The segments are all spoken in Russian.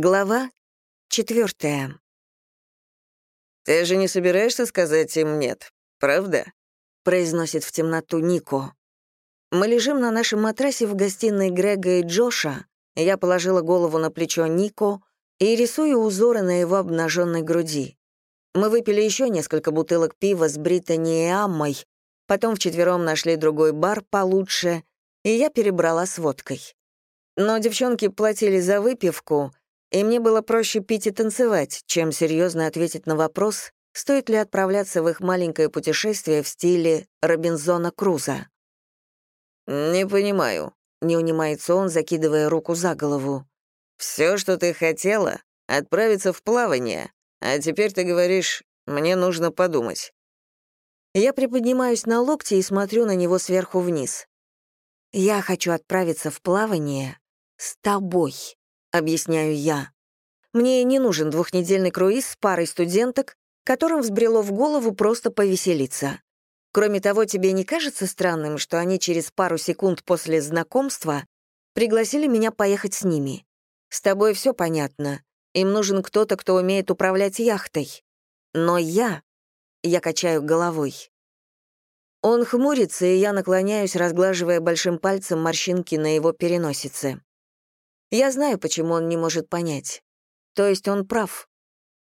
Глава четвертая. «Ты же не собираешься сказать им «нет», правда?» — произносит в темноту Нико. Мы лежим на нашем матрасе в гостиной Грега и Джоша. Я положила голову на плечо Нико и рисую узоры на его обнаженной груди. Мы выпили еще несколько бутылок пива с Британи и Аммой, потом вчетвером нашли другой бар получше, и я перебрала с водкой. Но девчонки платили за выпивку — и мне было проще пить и танцевать, чем серьезно ответить на вопрос, стоит ли отправляться в их маленькое путешествие в стиле Робинзона Круза. «Не понимаю», — не унимается он, закидывая руку за голову. «Все, что ты хотела, отправиться в плавание, а теперь ты говоришь, мне нужно подумать». Я приподнимаюсь на локти и смотрю на него сверху вниз. «Я хочу отправиться в плавание с тобой». — объясняю я. «Мне не нужен двухнедельный круиз с парой студенток, которым взбрело в голову просто повеселиться. Кроме того, тебе не кажется странным, что они через пару секунд после знакомства пригласили меня поехать с ними? С тобой все понятно. Им нужен кто-то, кто умеет управлять яхтой. Но я... Я качаю головой. Он хмурится, и я наклоняюсь, разглаживая большим пальцем морщинки на его переносице. Я знаю, почему он не может понять. То есть он прав.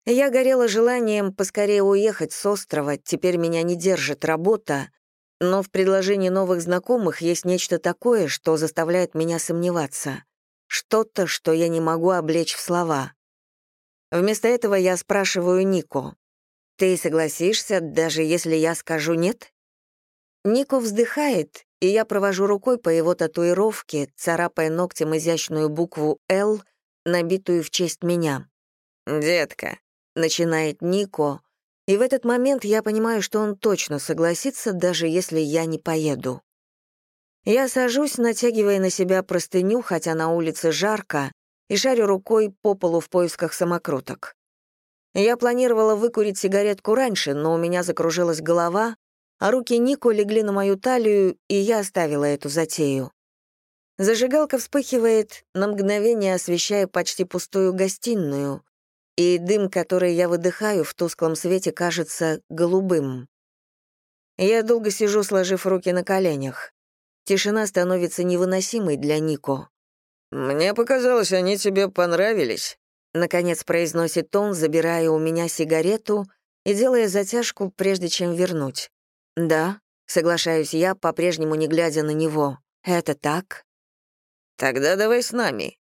Я горела желанием поскорее уехать с острова, теперь меня не держит работа, но в предложении новых знакомых есть нечто такое, что заставляет меня сомневаться. Что-то, что я не могу облечь в слова. Вместо этого я спрашиваю Нико. «Ты согласишься, даже если я скажу «нет»?» Нико вздыхает и я провожу рукой по его татуировке, царапая ногтем изящную букву «Л», набитую в честь меня. «Детка», — начинает Нико, и в этот момент я понимаю, что он точно согласится, даже если я не поеду. Я сажусь, натягивая на себя простыню, хотя на улице жарко, и шарю рукой по полу в поисках самокруток. Я планировала выкурить сигаретку раньше, но у меня закружилась голова, а руки Нико легли на мою талию, и я оставила эту затею. Зажигалка вспыхивает, на мгновение освещая почти пустую гостиную, и дым, который я выдыхаю в тусклом свете, кажется голубым. Я долго сижу, сложив руки на коленях. Тишина становится невыносимой для Нико. «Мне показалось, они тебе понравились», — наконец произносит он, забирая у меня сигарету и делая затяжку, прежде чем вернуть. «Да», — соглашаюсь я, по-прежнему не глядя на него. «Это так?» «Тогда давай с нами».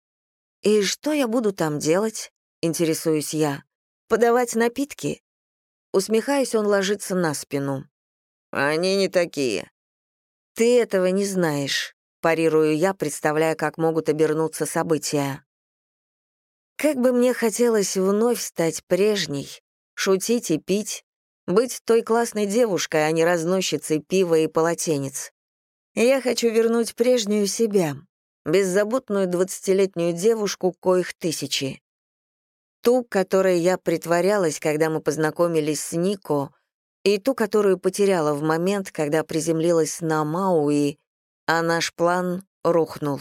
«И что я буду там делать?» — интересуюсь я. «Подавать напитки?» Усмехаясь, он ложится на спину. «Они не такие». «Ты этого не знаешь», — парирую я, представляя, как могут обернуться события. Как бы мне хотелось вновь стать прежней, шутить и пить, быть той классной девушкой, а не разносчицей пива и полотенец. Я хочу вернуть прежнюю себя, беззаботную двадцатилетнюю девушку, коих тысячи. Ту, которой я притворялась, когда мы познакомились с Нико, и ту, которую потеряла в момент, когда приземлилась на Мауи, а наш план рухнул.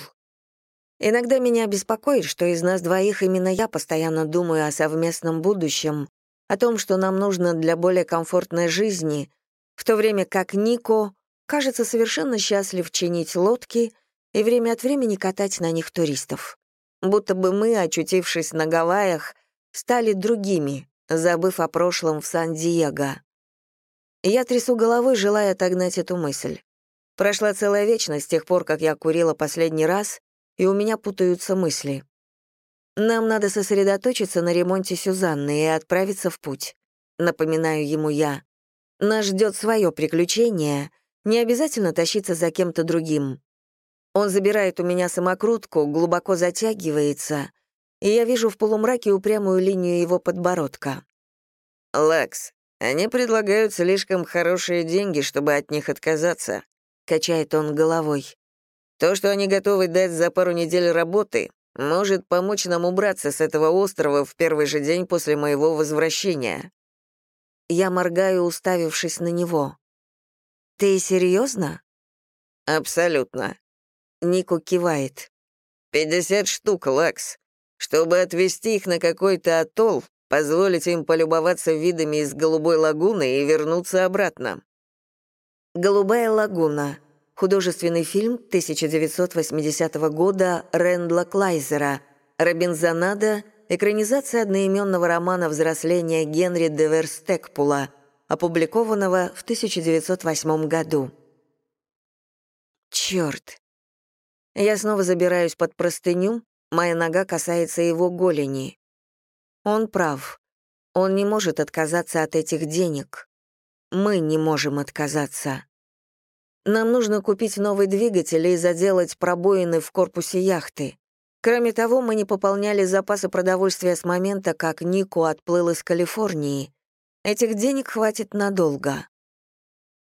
Иногда меня беспокоит, что из нас двоих именно я постоянно думаю о совместном будущем, о том, что нам нужно для более комфортной жизни, в то время как Нико кажется совершенно счастлив чинить лодки и время от времени катать на них туристов. Будто бы мы, очутившись на Гавайях, стали другими, забыв о прошлом в Сан-Диего. Я трясу головой, желая отогнать эту мысль. Прошла целая вечность с тех пор, как я курила последний раз, и у меня путаются мысли. Нам надо сосредоточиться на ремонте Сюзанны и отправиться в путь. Напоминаю ему я. Нас ждет свое приключение, не обязательно тащиться за кем-то другим. Он забирает у меня самокрутку, глубоко затягивается, и я вижу в полумраке упрямую линию его подбородка. «Лекс, они предлагают слишком хорошие деньги, чтобы от них отказаться», — качает он головой. «То, что они готовы дать за пару недель работы, может помочь нам убраться с этого острова в первый же день после моего возвращения». Я моргаю, уставившись на него. «Ты серьезно? «Абсолютно». Нико кивает. «Пятьдесят штук, Лекс. чтобы отвезти их на какой-то атолл, позволить им полюбоваться видами из Голубой лагуны и вернуться обратно. «Голубая лагуна» — художественный фильм 1980 года Рэндла Клайзера, «Робинзонада» — экранизация одноименного романа взросления Генри де Верстекпула, опубликованного в 1908 году. Черт! Я снова забираюсь под простыню, моя нога касается его голени. Он прав. Он не может отказаться от этих денег. Мы не можем отказаться. Нам нужно купить новый двигатель и заделать пробоины в корпусе яхты. Кроме того, мы не пополняли запасы продовольствия с момента, как Нико отплыл из Калифорнии. Этих денег хватит надолго.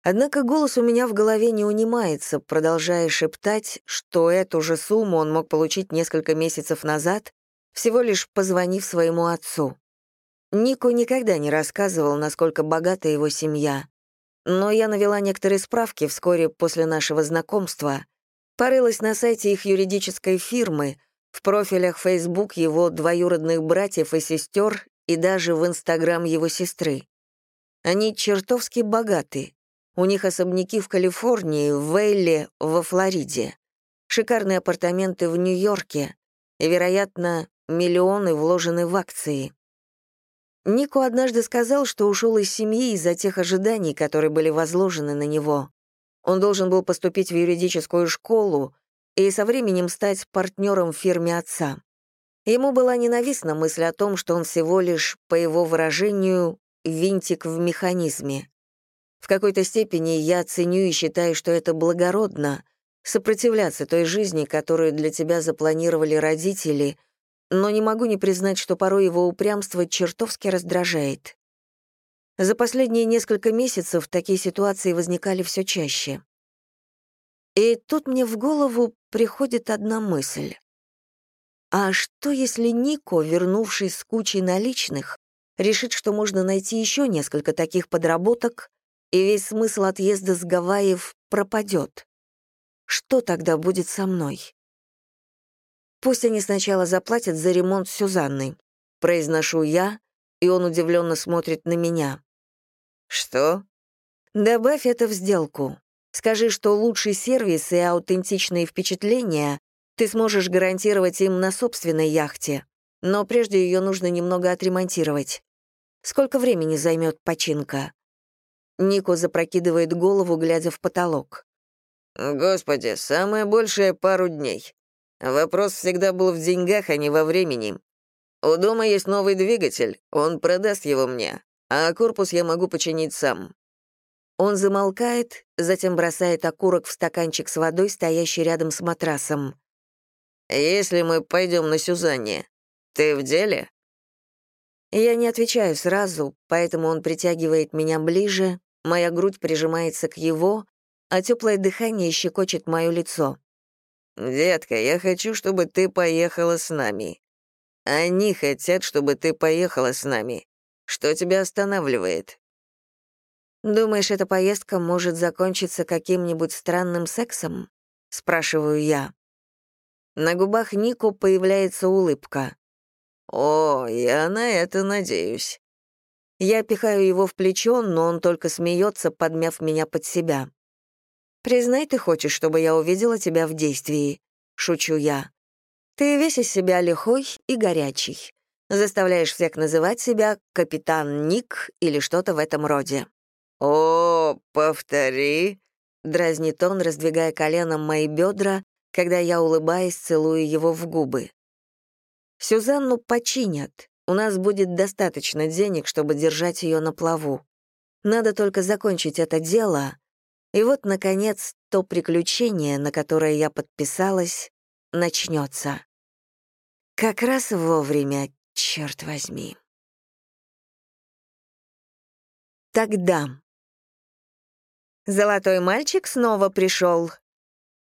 Однако голос у меня в голове не унимается, продолжая шептать, что эту же сумму он мог получить несколько месяцев назад, всего лишь позвонив своему отцу. Нико никогда не рассказывал, насколько богата его семья. Но я навела некоторые справки вскоре после нашего знакомства, порылась на сайте их юридической фирмы, в профилях Facebook его двоюродных братьев и сестер и даже в Инстаграм его сестры. Они чертовски богаты. У них особняки в Калифорнии, в Вейле, во Флориде. Шикарные апартаменты в Нью-Йорке. И, вероятно, миллионы вложены в акции. Нико однажды сказал, что ушел из семьи из-за тех ожиданий, которые были возложены на него. Он должен был поступить в юридическую школу и со временем стать партнером в фирме отца. Ему была ненавистна мысль о том, что он всего лишь, по его выражению, винтик в механизме. В какой-то степени я ценю и считаю, что это благородно — сопротивляться той жизни, которую для тебя запланировали родители, но не могу не признать, что порой его упрямство чертовски раздражает. За последние несколько месяцев такие ситуации возникали все чаще. И тут мне в голову приходит одна мысль. А что, если Нико, вернувшись с кучей наличных, решит, что можно найти еще несколько таких подработок, и весь смысл отъезда с Гавайев пропадет. Что тогда будет со мной? Пусть они сначала заплатят за ремонт Сюзанны. Произношу я, и он удивленно смотрит на меня. Что? Добавь это в сделку. Скажи, что лучший сервис и аутентичные впечатления ты сможешь гарантировать им на собственной яхте, но прежде ее нужно немного отремонтировать. Сколько времени займет починка? Нико запрокидывает голову, глядя в потолок. «Господи, самое большее пару дней. Вопрос всегда был в деньгах, а не во времени. У дома есть новый двигатель, он продаст его мне, а корпус я могу починить сам». Он замолкает, затем бросает окурок в стаканчик с водой, стоящий рядом с матрасом. «Если мы пойдем на Сюзанне, ты в деле?» Я не отвечаю сразу, поэтому он притягивает меня ближе, Моя грудь прижимается к его, а теплое дыхание щекочет мое лицо. «Детка, я хочу, чтобы ты поехала с нами. Они хотят, чтобы ты поехала с нами. Что тебя останавливает?» «Думаешь, эта поездка может закончиться каким-нибудь странным сексом?» — спрашиваю я. На губах Нико появляется улыбка. «О, я на это надеюсь». Я пихаю его в плечо, но он только смеется, подмяв меня под себя. «Признай, ты хочешь, чтобы я увидела тебя в действии», — шучу я. «Ты весь из себя лихой и горячий. Заставляешь всех называть себя «Капитан Ник» или что-то в этом роде». «О, повтори», — дразнит он, раздвигая коленом мои бедра, когда я, улыбаясь, целую его в губы. Сюзанну починят, у нас будет достаточно денег, чтобы держать ее на плаву. Надо только закончить это дело, и вот, наконец, то приключение, на которое я подписалась, начнется. Как раз вовремя, черт возьми. Тогда. Золотой мальчик снова пришел.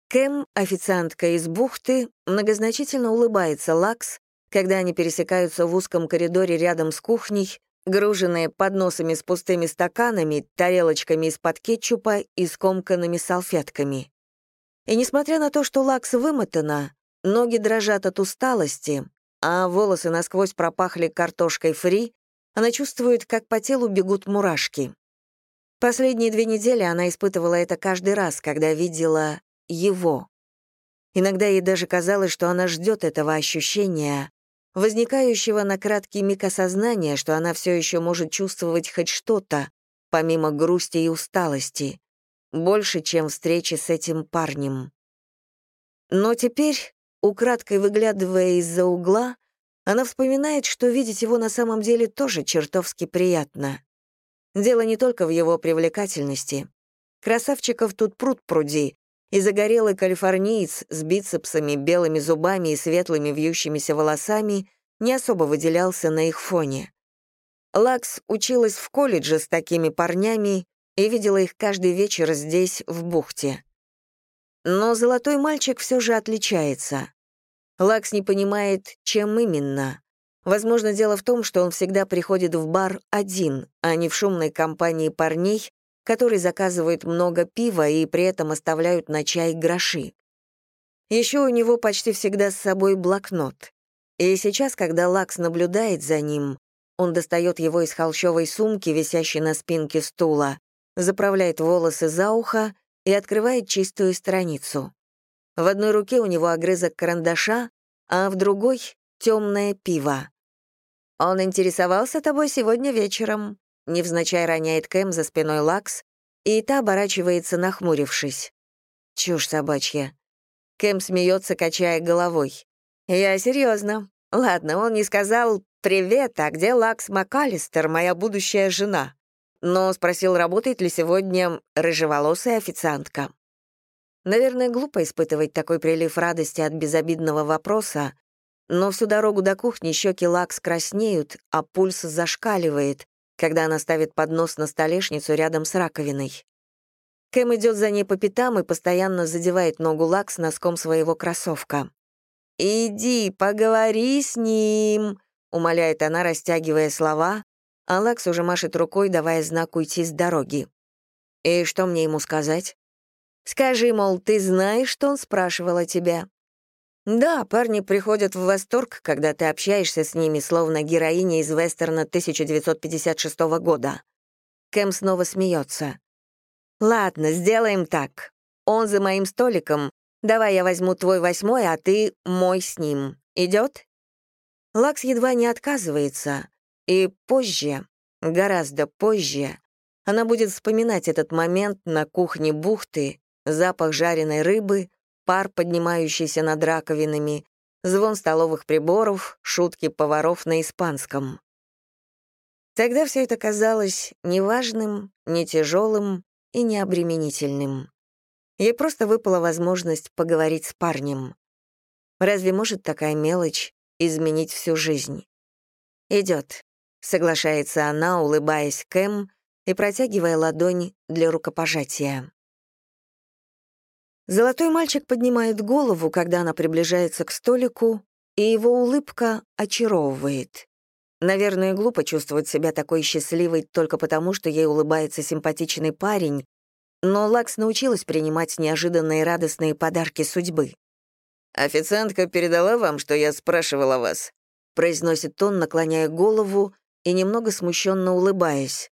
Кэм, официантка из бухты, многозначительно улыбается Лакс, когда они пересекаются в узком коридоре рядом с кухней, груженные подносами с пустыми стаканами, тарелочками из-под кетчупа и скомканными салфетками. И несмотря на то, что Лакс вымотана, ноги дрожат от усталости, а волосы насквозь пропахли картошкой фри, она чувствует, как по телу бегут мурашки. Последние две недели она испытывала это каждый раз, когда видела его. Иногда ей даже казалось, что она ждет этого ощущения, возникающего на краткий миг осознания, что она все еще может чувствовать хоть что-то, помимо грусти и усталости, больше, чем встречи с этим парнем. Но теперь, украдкой выглядывая из-за угла, она вспоминает, что видеть его на самом деле тоже чертовски приятно. Дело не только в его привлекательности. Красавчиков тут пруд пруди, и загорелый калифорниец с бицепсами, белыми зубами и светлыми вьющимися волосами не особо выделялся на их фоне. Лакс училась в колледже с такими парнями и видела их каждый вечер здесь, в бухте. Но золотой мальчик все же отличается. Лакс не понимает, чем именно. Возможно, дело в том, что он всегда приходит в бар один, а не в шумной компании парней, которые заказывают много пива и при этом оставляют на чай гроши. Еще у него почти всегда с собой блокнот. И сейчас, когда Лакс наблюдает за ним, он достает его из холщовой сумки, висящей на спинке стула, заправляет волосы за ухо и открывает чистую страницу. В одной руке у него огрызок карандаша, а в другой — темное пиво. «Он интересовался тобой сегодня вечером», — невзначай роняет Кэм за спиной Лакс, и та оборачивается, нахмурившись. Чушь собачья. Кэм смеется, качая головой. «Я серьезно. Ладно, он не сказал «Привет, а где Лакс МакАлистер, моя будущая жена?» Но спросил, работает ли сегодня рыжеволосая официантка. Наверное, глупо испытывать такой прилив радости от безобидного вопроса, но всю дорогу до кухни щеки Лакс краснеют, а пульс зашкаливает, когда она ставит поднос на столешницу рядом с раковиной. Кэм идет за ней по пятам и постоянно задевает ногу Лакс носком своего кроссовка. «Иди, поговори с ним», — умоляет она, растягивая слова, а Лакс уже машет рукой, давая знак уйти с дороги. «И что мне ему сказать?» «Скажи, мол, ты знаешь, что он спрашивал о тебя?» Да, парни приходят в восторг, когда ты общаешься с ними, словно героиня из вестерна 1956 года. Кэм снова смеется. «Ладно, сделаем так. Он за моим столиком, Давай я возьму твой восьмой, а ты мой с ним. Идет? Лакс едва не отказывается. И позже, гораздо позже, она будет вспоминать этот момент на кухне бухты, запах жареной рыбы, пар, поднимающийся над раковинами, звон столовых приборов, шутки поваров на испанском. Тогда все это казалось неважным, не тяжелым и необременительным. Ей просто выпала возможность поговорить с парнем. Разве может такая мелочь изменить всю жизнь? Идет, соглашается она, улыбаясь Кэм и протягивая ладонь для рукопожатия. Золотой мальчик поднимает голову, когда она приближается к столику, и его улыбка очаровывает. Наверное, глупо чувствовать себя такой счастливой только потому, что ей улыбается симпатичный парень, но Лакс научилась принимать неожиданные радостные подарки судьбы. «Официантка передала вам, что я спрашивала вас?» произносит он, наклоняя голову и немного смущенно улыбаясь.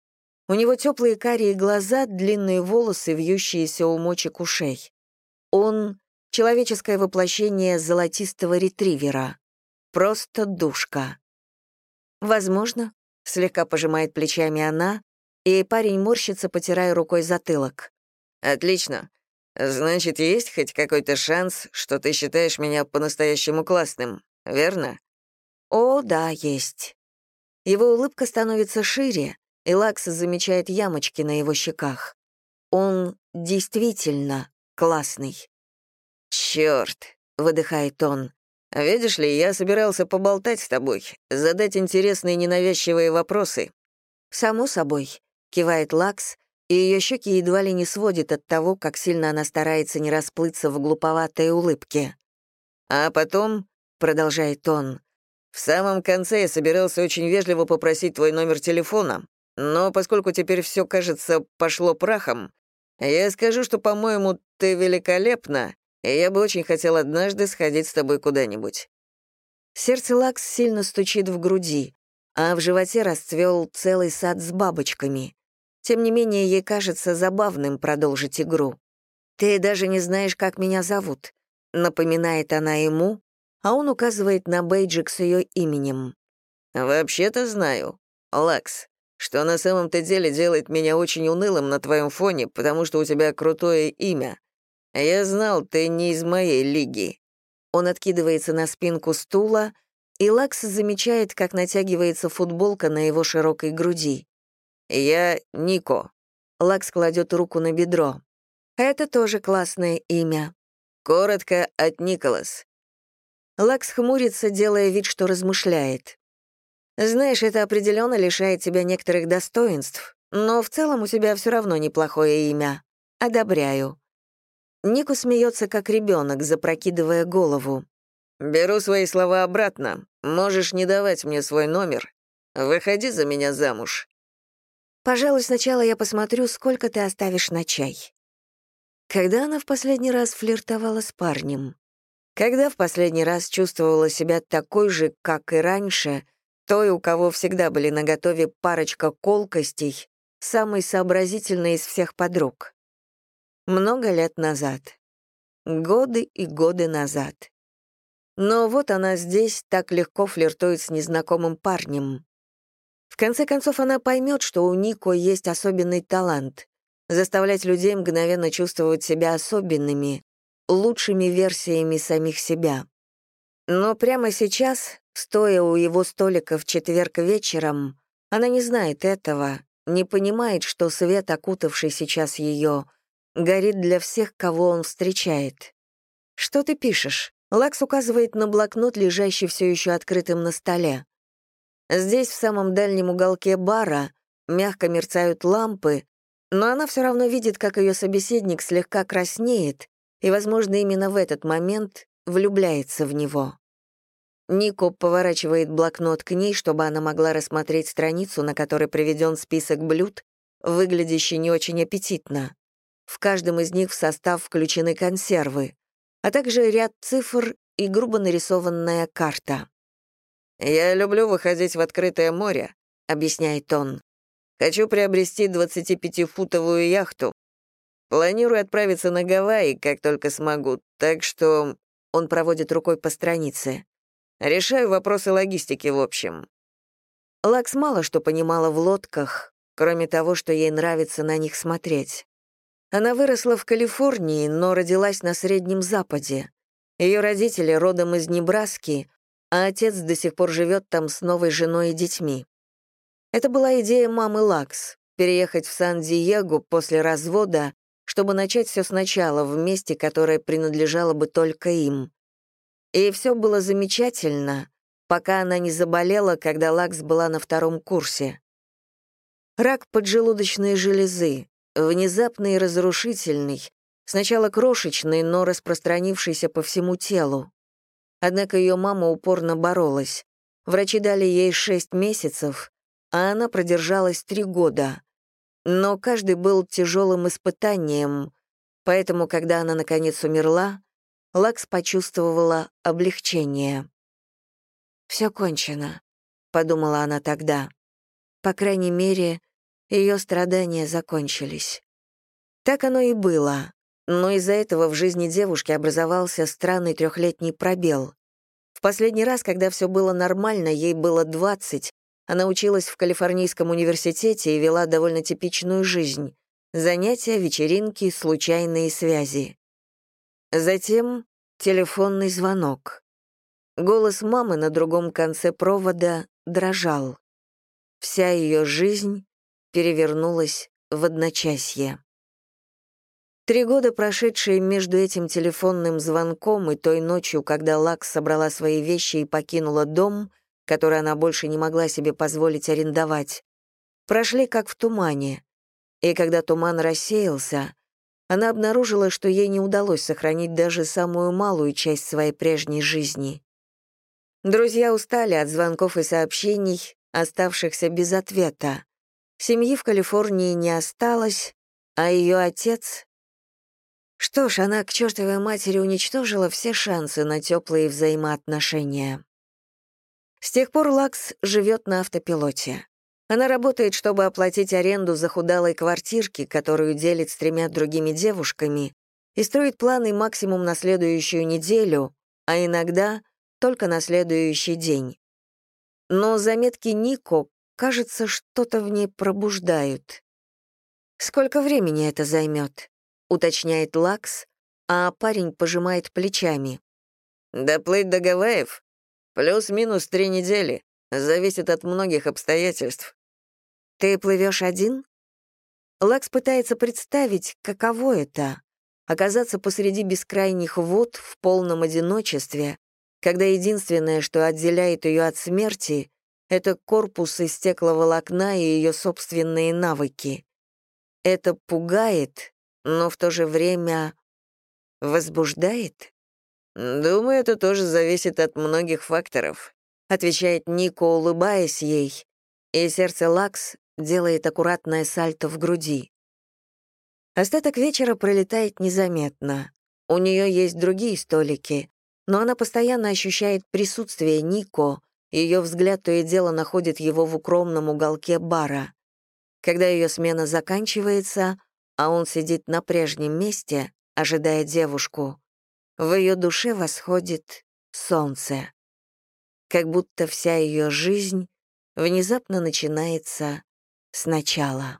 У него теплые карие глаза, длинные волосы, вьющиеся у мочек ушей. Он — человеческое воплощение золотистого ретривера. Просто душка. «Возможно», — слегка пожимает плечами она, и парень морщится, потирая рукой затылок. «Отлично. Значит, есть хоть какой-то шанс, что ты считаешь меня по-настоящему классным, верно?» «О, да, есть». Его улыбка становится шире, и Лакс замечает ямочки на его щеках. Он действительно классный. «Чёрт», — выдыхает он. «Видишь ли, я собирался поболтать с тобой, задать интересные ненавязчивые вопросы». «Само собой. — кивает Лакс, и ее щеки едва ли не сводит от того, как сильно она старается не расплыться в глуповатой улыбке. «А потом», — продолжает он, «в самом конце я собирался очень вежливо попросить твой номер телефона, но поскольку теперь все, кажется, пошло прахом, я скажу, что, по-моему, ты великолепна, и я бы очень хотел однажды сходить с тобой куда-нибудь». Сердце Лакс сильно стучит в груди, а в животе расцвел целый сад с бабочками. Тем не менее, ей кажется забавным продолжить игру. «Ты даже не знаешь, как меня зовут», — напоминает она ему, а он указывает на бейджик с ее именем. «Вообще-то знаю. Лакс, что на самом-то деле делает меня очень унылым на твоем фоне, потому что у тебя крутое имя. Я знал, ты не из моей лиги». Он откидывается на спинку стула, и Лакс замечает, как натягивается футболка на его широкой груди. «Я Нико». Лакс кладет руку на бедро. «Это тоже классное имя». «Коротко от Николас». Лакс хмурится, делая вид, что размышляет. Знаешь, это определенно лишает тебя некоторых достоинств, но в целом у тебя все равно неплохое имя. Одобряю. Нику смеется как ребенок, запрокидывая голову. «Беру свои слова обратно. Можешь не давать мне свой номер. Выходи за меня замуж». «Пожалуй, сначала я посмотрю, сколько ты оставишь на чай». Когда она в последний раз флиртовала с парнем? Когда в последний раз чувствовала себя такой же, как и раньше, той, у кого всегда были наготове парочка колкостей, самой сообразительной из всех подруг. Много лет назад. Годы и годы назад. Но вот она здесь так легко флиртует с незнакомым парнем. В конце концов, она поймет, что у Нико есть особенный талант — заставлять людей мгновенно чувствовать себя особенными, лучшими версиями самих себя. Но прямо сейчас, Стоя у его столика в четверг вечером, она не знает этого, не понимает, что свет, окутавший сейчас ее, горит для всех, кого он встречает. «Что ты пишешь?» Лакс указывает на блокнот, лежащий все еще открытым на столе. Здесь, в самом дальнем уголке бара, мягко мерцают лампы, но она все равно видит, как ее собеседник слегка краснеет, и, возможно, именно в этот момент влюбляется в него. Нико поворачивает блокнот к ней, чтобы она могла рассмотреть страницу, на которой приведен список блюд, выглядящий не очень аппетитно. В каждом из них в состав включены консервы, а также ряд цифр и грубо нарисованная карта. «Я люблю выходить в открытое море», — объясняет он. «Хочу приобрести 25-футовую яхту. Планирую отправиться на Гавайи, как только смогу, так что...» Он проводит рукой по странице. Решаю вопросы логистики в общем». Лакс мало что понимала в лодках, кроме того, что ей нравится на них смотреть. Она выросла в Калифорнии, но родилась на Среднем Западе. Ее родители родом из Небраски, а отец до сих пор живет там с новой женой и детьми. Это была идея мамы Лакс — переехать в Сан-Диего после развода, чтобы начать все сначала в месте, которое принадлежало бы только им. И все было замечательно, пока она не заболела, когда Лакс была на втором курсе. Рак поджелудочной железы, внезапный и разрушительный, сначала крошечный, но распространившийся по всему телу. Однако ее мама упорно боролась. Врачи дали ей шесть месяцев, а она продержалась три года. Но каждый был тяжелым испытанием, поэтому, когда она наконец умерла, Лакс почувствовала облегчение. «Все кончено», — подумала она тогда. По крайней мере, ее страдания закончились. Так оно и было, но из-за этого в жизни девушки образовался странный трехлетний пробел. В последний раз, когда все было нормально, ей было 20, она училась в Калифорнийском университете и вела довольно типичную жизнь. Занятия, вечеринки, случайные связи. Затем телефонный звонок. Голос мамы на другом конце провода дрожал. Вся ее жизнь перевернулась в одночасье. Три года, прошедшие между этим телефонным звонком и той ночью, когда Лакс собрала свои вещи и покинула дом, который она больше не могла себе позволить арендовать, прошли как в тумане. И когда туман рассеялся, она обнаружила, что ей не удалось сохранить даже самую малую часть своей прежней жизни. Друзья устали от звонков и сообщений, оставшихся без ответа. Семьи в Калифорнии не осталось, а ее отец... Что ж, она к чертовой матери уничтожила все шансы на теплые взаимоотношения. С тех пор Лакс живет на автопилоте. Она работает, чтобы оплатить аренду захудалой квартирки, которую делит с тремя другими девушками, и строит планы максимум на следующую неделю, а иногда только на следующий день. Но заметки Нико, кажется, что-то в ней пробуждают. «Сколько времени это займет?» — уточняет Лакс, а парень пожимает плечами. «Доплыть до Гавайев? Плюс-минус три недели. Зависит от многих обстоятельств. «Ты плывешь один?» Лакс пытается представить, каково это — оказаться посреди бескрайних вод в полном одиночестве, когда единственное, что отделяет ее от смерти, это корпус из стекловолокна и ее собственные навыки. Это пугает, но в то же время возбуждает? «Думаю, это тоже зависит от многих факторов», отвечает Нико, улыбаясь ей, и сердце Лакс делает аккуратное сальто в груди. Остаток вечера пролетает незаметно. У нее есть другие столики, но она постоянно ощущает присутствие Нико, ее взгляд то и дело находит его в укромном уголке бара. Когда ее смена заканчивается, а он сидит на прежнем месте, ожидая девушку, в ее душе восходит солнце. Как будто вся ее жизнь внезапно начинается сначала.